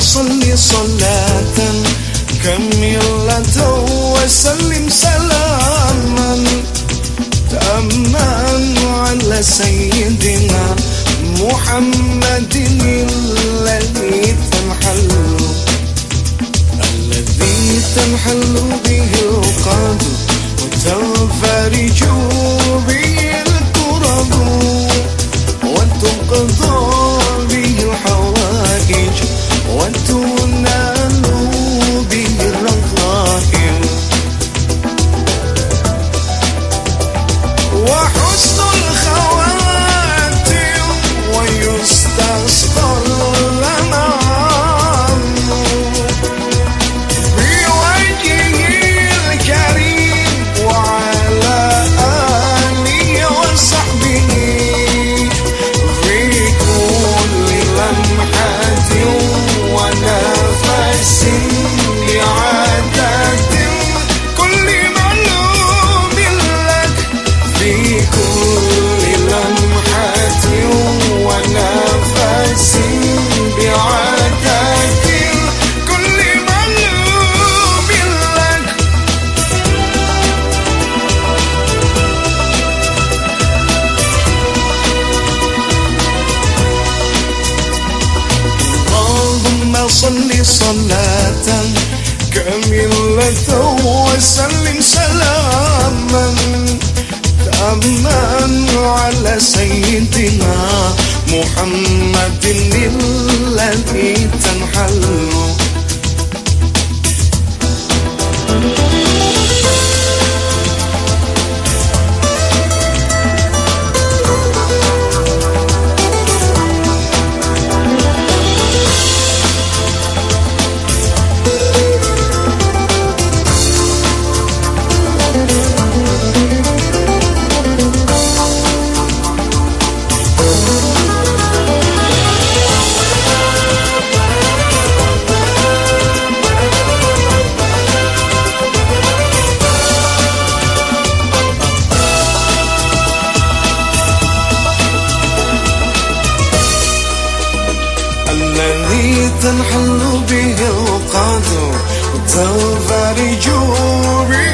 صل صلاة. كاملة وسلم سلاما. تاما على سيدنا محمد الذي تنحل. الذي تنحل به القلب وتنفرج صل صلاة. كاملة وسلم سلاما. تاما على سيدنا محمد الذي تنحل. تنحل به القدر وتنفرج به